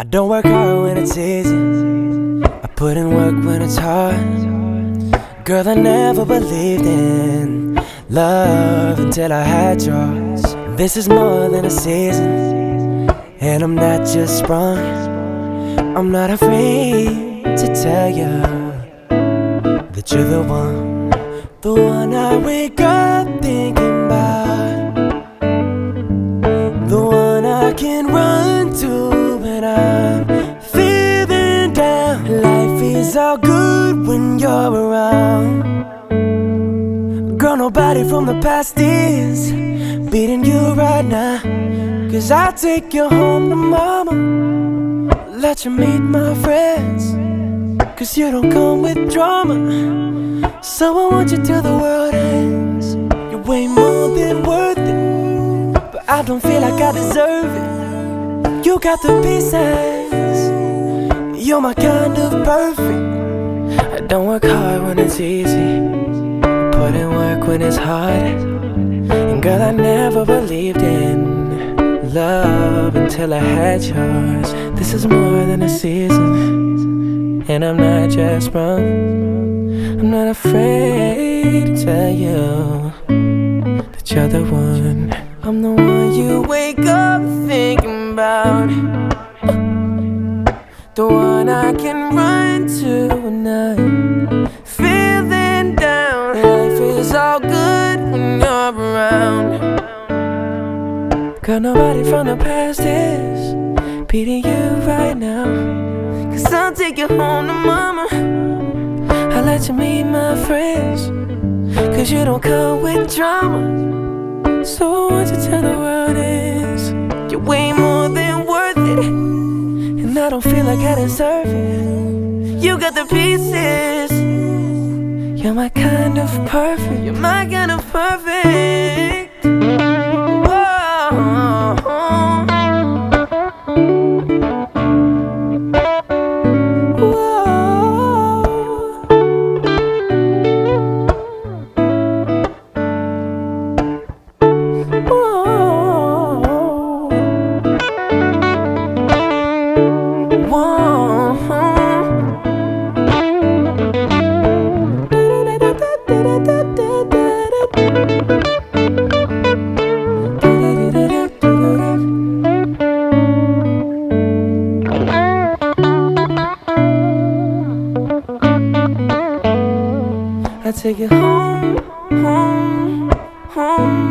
I don't work hard when it's easy. I put in work when it's hard. Girl, I never believed in love until I had yours. This is more than a season, and I'm not just sprung. I'm not afraid to tell you that you're the one, the one I wake up is all good when you're around. Girl, nobody from the past is beating you right now. Cause I'll take you home to mama. Let you meet my friends. Cause you don't come with drama. So I want you till the world ends. You're way more than worth it. But I don't feel like I deserve it. You got the pieces. You're my kind of perfect. Don't work hard when it's easy. Put in work when it's hard. And girl, I never believed in love until I had yours. This is more than a season. And I'm not just sprung. I'm not afraid to tell you that you're the one. I'm the one you wake up thinking about. The one I can run to when Is all good when you're around. Got nobody from the past is beating you right now. Cause I'll take you home to mama. I'll let you meet my friends. Cause you don't come with drama. So what you to tell the world is you're way more than worth it. And I don't feel like I deserve it. You got the pieces. You're my kind of perfect. You're my kind of perfect. take it home, home, home.